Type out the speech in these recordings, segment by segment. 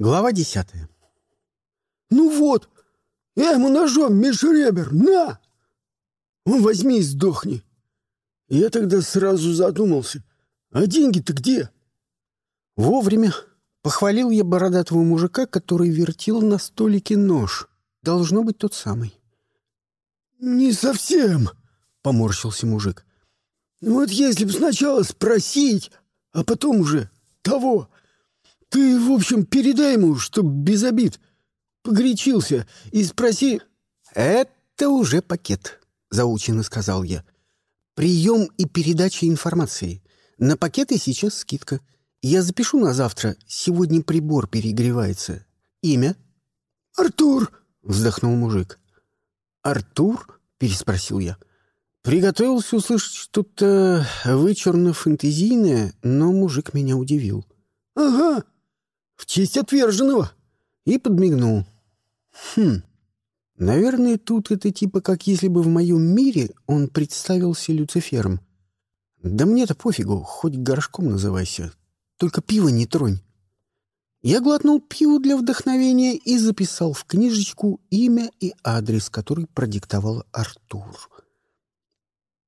Глава десятая. «Ну вот, я ему ножом меж ребер, на! Он возьми и сдохни!» Я тогда сразу задумался, а деньги-то где? Вовремя похвалил я бородатого мужика, который вертел на столике нож. Должно быть тот самый. «Не совсем», — поморщился мужик. «Вот если бы сначала спросить, а потом уже того...» Ты, в общем, передай ему, чтоб без обид. Погорячился. И спроси... Это уже пакет, заучено сказал я. Прием и передача информации. На пакеты сейчас скидка. Я запишу на завтра. Сегодня прибор перегревается. Имя? Артур, вздохнул мужик. Артур? переспросил я. Приготовился услышать что-то вычурно-фэнтезийное, но мужик меня удивил. «Ага, в честь отверженного!» И подмигнул. «Хм, наверное, тут это типа как если бы в моем мире он представился Люцифером. Да мне-то пофигу, хоть горшком называйся, только пиво не тронь». Я глотнул пиво для вдохновения и записал в книжечку имя и адрес, который продиктовал Артур.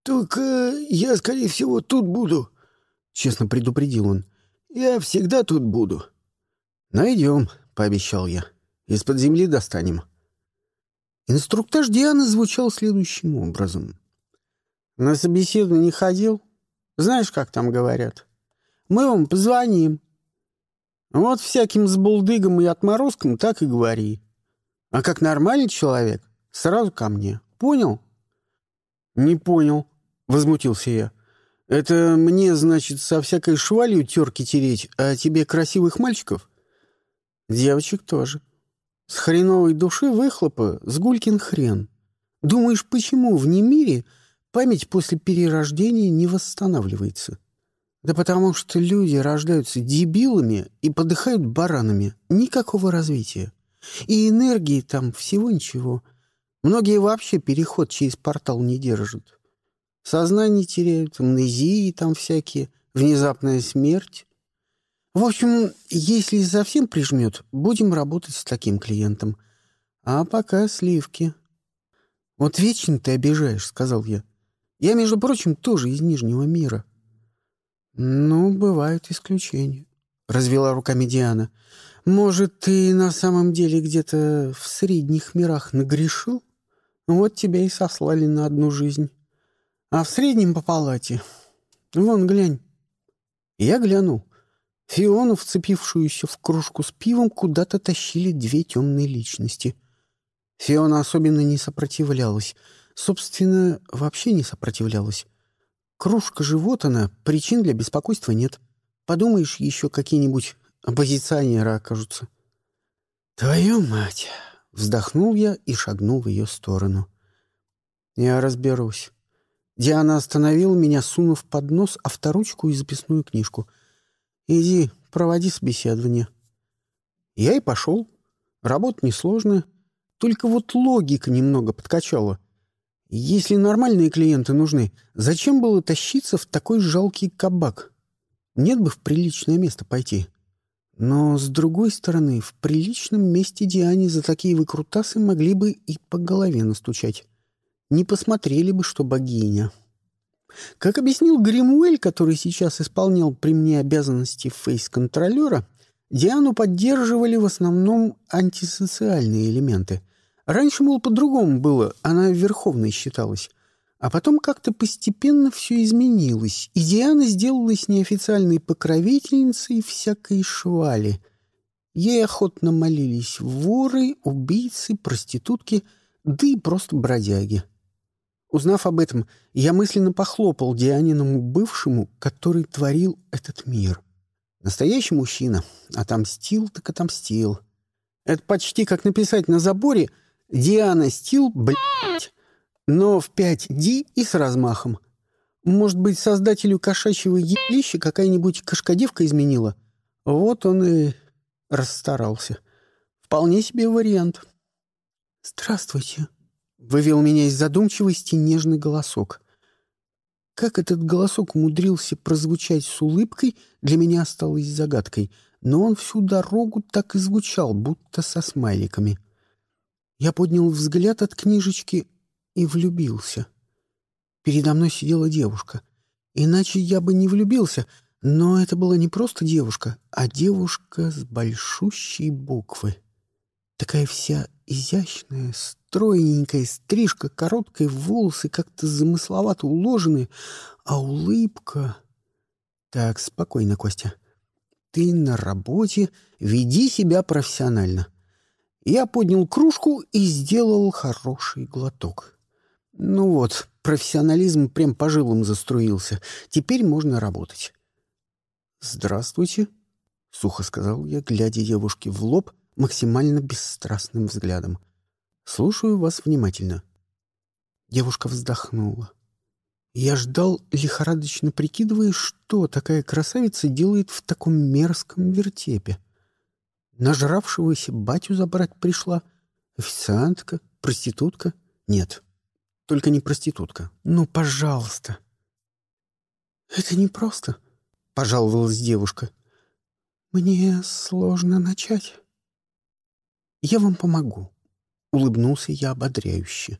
«Только я, скорее всего, тут буду», — честно предупредил он. «Я всегда тут буду». «Найдем», — пообещал я. «Из-под земли достанем». Инструктаж Дианы звучал следующим образом. «На собеседование ходил? Знаешь, как там говорят? Мы вам позвоним. Вот всяким сбулдыгам и отморозкам так и говори. А как нормальный человек, сразу ко мне. Понял?» «Не понял», — возмутился я. «Это мне, значит, со всякой швалью терки тереть, а тебе красивых мальчиков?» Девочек тоже. С хреновой души выхлопа с гулькин хрен. Думаешь, почему в немире память после перерождения не восстанавливается? Да потому что люди рождаются дебилами и подыхают баранами. Никакого развития. И энергии там всего ничего. Многие вообще переход через портал не держат. Сознание теряют, амнезии там всякие, внезапная смерть. В общем, если совсем прижмет, будем работать с таким клиентом. А пока сливки. Вот вечно ты обижаешь, сказал я. Я, между прочим, тоже из Нижнего мира. Ну, бывают исключения. Развела руками Диана. Может, ты на самом деле где-то в средних мирах нагрешил? Вот тебя и сослали на одну жизнь. А в среднем по палате. Вон, глянь. Я глянул. Фиону, вцепившуюся в кружку с пивом, куда-то тащили две темные личности. Фиона особенно не сопротивлялась. Собственно, вообще не сопротивлялась. Кружка же вот она, причин для беспокойства нет. Подумаешь, еще какие-нибудь оппозиционеры окажутся. «Твою мать!» — вздохнул я и шагнул в ее сторону. «Я разберусь». Диана остановила меня, сунув под нос авторучку и записную книжку — Иди, проводи собеседование. Я и пошел. Работа несложная. Только вот логика немного подкачала. Если нормальные клиенты нужны, зачем было тащиться в такой жалкий кабак? Нет бы в приличное место пойти. Но, с другой стороны, в приличном месте Диане за такие выкрутасы могли бы и по голове настучать. Не посмотрели бы, что богиня. Как объяснил Гримуэль, который сейчас исполнял при мне обязанности фейс-контролера, Диану поддерживали в основном антисоциальные элементы. Раньше, мол, по-другому было, она верховной считалась. А потом как-то постепенно все изменилось, и Диана сделалась неофициальной покровительницей всякой швали. Ей охотно молились воры, убийцы, проститутки, да и просто бродяги. Узнав об этом, я мысленно похлопал Дианиному бывшему, который творил этот мир. Настоящий мужчина. Отомстил так отомстил. Это почти как написать на заборе «Диана Стил, блядь», но в 5D и с размахом. Может быть, создателю кошачьего елища какая-нибудь кошкодевка изменила? Вот он и расстарался. Вполне себе вариант. «Здравствуйте», Вывел меня из задумчивости нежный голосок. Как этот голосок умудрился прозвучать с улыбкой, для меня осталось загадкой. но он всю дорогу так и звучал, будто со смайликами. Я поднял взгляд от книжечки и влюбился. Передо мной сидела девушка. Иначе я бы не влюбился, но это была не просто девушка, а девушка с большущей буквы. Такая вся изящная, стройненькая, стрижка, короткая, волосы как-то замысловато уложены, а улыбка... Так, спокойно, Костя. Ты на работе, веди себя профессионально. Я поднял кружку и сделал хороший глоток. Ну вот, профессионализм прям по жилам заструился. Теперь можно работать. «Здравствуйте», — сухо сказал я, глядя девушке в лоб максимально бесстрастным взглядом. «Слушаю вас внимательно». Девушка вздохнула. Я ждал, лихорадочно прикидывая, что такая красавица делает в таком мерзком вертепе. Нажравшегося батю забрать пришла. Официантка, проститутка. Нет, только не проститутка. Ну, пожалуйста. Это непросто, — пожаловалась девушка. Мне сложно начать. Я вам помогу, — улыбнулся я ободряюще.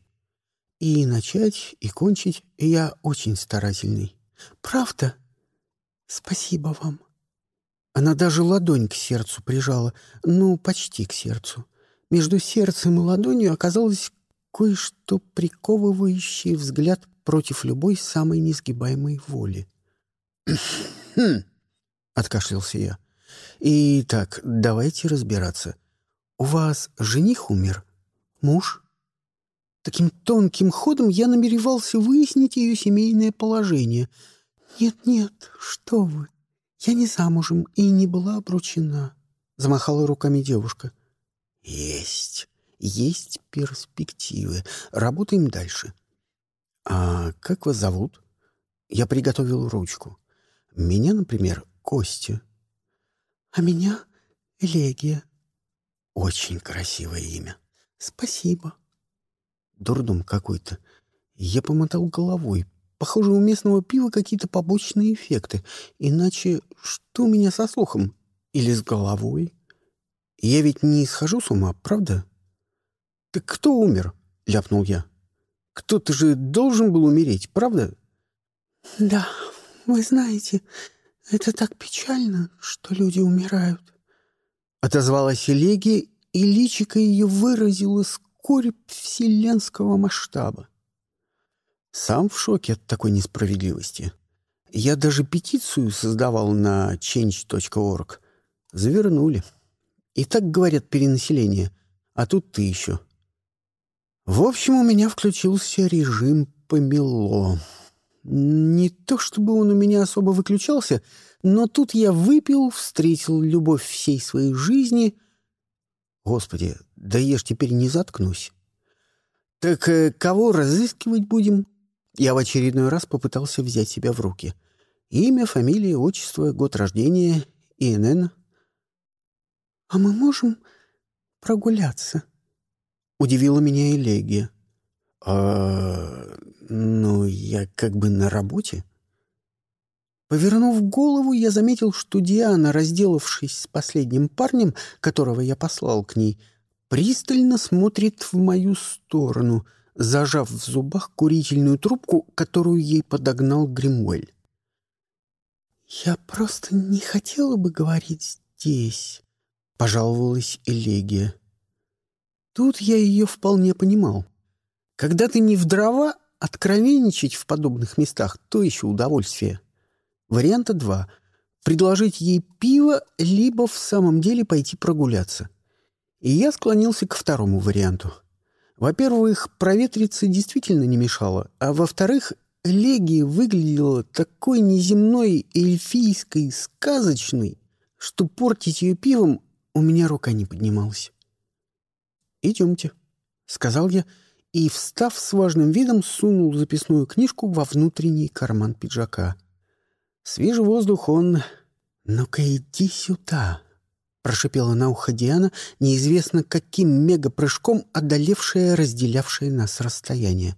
И начать, и кончить я очень старательный. Правда? Спасибо вам. Она даже ладонь к сердцу прижала, ну, почти к сердцу. Между сердцем и ладонью оказалось кое-что приковывающее взгляд против любой самой несгибаемой воли. «Хм!» — откашлялся я. «Итак, давайте разбираться. У вас жених умер? Муж?» Таким тонким ходом я намеревался выяснить ее семейное положение. «Нет-нет, что вы, я не замужем и не была обручена», — замахала руками девушка. «Есть, есть перспективы. Работаем дальше». «А как вас зовут?» Я приготовил ручку. «Меня, например, Костя». «А меня Элегия». «Очень красивое имя». «Спасибо». Дурдом какой-то. Я помотал головой. Похоже, у местного пива какие-то побочные эффекты. Иначе что у меня со слухом? Или с головой? Я ведь не схожу с ума, правда? «Так кто умер?» — ляпнул я. «Кто-то же должен был умереть, правда?» «Да, вы знаете, это так печально, что люди умирают», — отозвалась Элегия, и личико ее выразило скорбь вселенского масштаба. Сам в шоке от такой несправедливости. Я даже петицию создавал на change.org. Завернули. И так говорят перенаселение, а тут ты еще. В общем, у меня включился режим помело. Не то чтобы он у меня особо выключался, но тут я выпил, встретил любовь всей своей жизни — Господи, да я ж теперь не заткнусь. Так э, кого разыскивать будем? Я в очередной раз попытался взять себя в руки. Имя, фамилия, отчество, год рождения, ИНН. «А мы можем прогуляться?» — удивила меня Элегия. «А... ну, я как бы на работе». Повернув голову, я заметил, что Диана, разделавшись с последним парнем, которого я послал к ней, пристально смотрит в мою сторону, зажав в зубах курительную трубку, которую ей подогнал Гримуэль. «Я просто не хотела бы говорить здесь», — пожаловалась Элегия. Тут я ее вполне понимал. Когда ты не в дрова, откровенничать в подобных местах — то еще удовольствие. Варианта два — предложить ей пиво, либо в самом деле пойти прогуляться. И я склонился к второму варианту. Во-первых, проветриться действительно не мешало, а во-вторых, Легия выглядела такой неземной, эльфийской, сказочной, что портить ее пивом у меня рука не поднималась. «Идемте», — сказал я, и, встав с важным видом, сунул записную книжку во внутренний карман пиджака. Свежий воздух, он... «Ну-ка иди сюда!» — прошипела на ухо Диана, неизвестно каким мегапрыжком одолевшая разделявшее нас расстояние.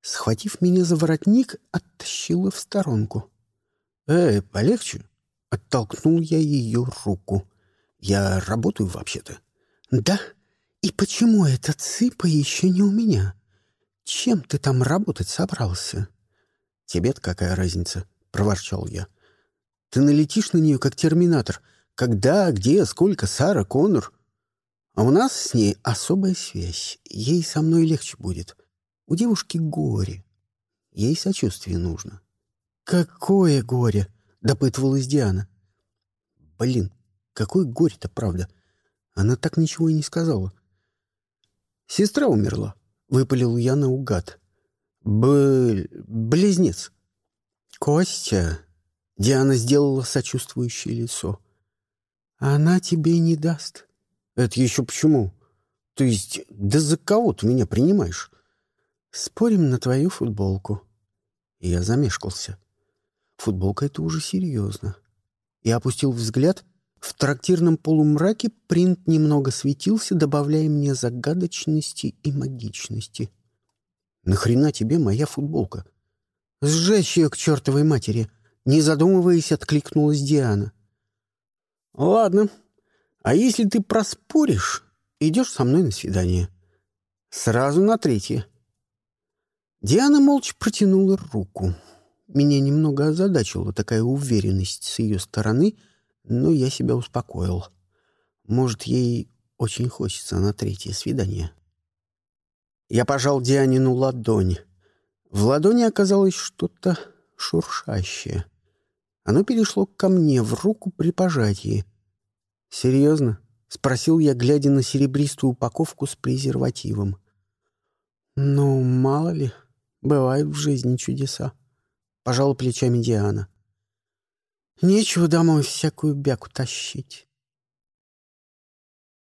Схватив меня за воротник, оттащила в сторонку. «Эй, полегче!» Оттолкнул я ее руку. «Я работаю вообще-то». «Да? И почему этот цыпа еще не у меня? Чем ты там работать собрался?» «Тебе-то какая разница?» — проворчал я. «Ты налетишь на нее, как терминатор. Когда, где, сколько, Сара, Коннор. А у нас с ней особая связь. Ей со мной легче будет. У девушки горе. Ей сочувствие нужно». «Какое горе?» — допытывалась Диана. «Блин, какое горе-то, правда. Она так ничего и не сказала». «Сестра умерла», — выпалил я наугад. «Б... близнец». «Костя», — Диана сделала сочувствующее лицо. «Она тебе не даст». «Это еще почему? То есть, да за кого ты меня принимаешь?» «Спорим на твою футболку». Я замешкался. Футболка — это уже серьезно. Я опустил взгляд. В трактирном полумраке принт немного светился, добавляя мне загадочности и магичности. «Нахрена тебе моя футболка?» «Сжечь ее к чертовой матери!» Не задумываясь, откликнулась Диана. «Ладно. А если ты проспоришь, идешь со мной на свидание. Сразу на третье». Диана молча протянула руку. Меня немного озадачила такая уверенность с ее стороны, но я себя успокоил. Может, ей очень хочется на третье свидание. Я пожал Дианину ладонь. В ладони оказалось что-то шуршащее. Оно перешло ко мне в руку при пожатии. «Серьезно?» — спросил я, глядя на серебристую упаковку с презервативом. «Ну, мало ли, бывают в жизни чудеса» пожала плечами Диана. Нечего домой всякую бяку тащить.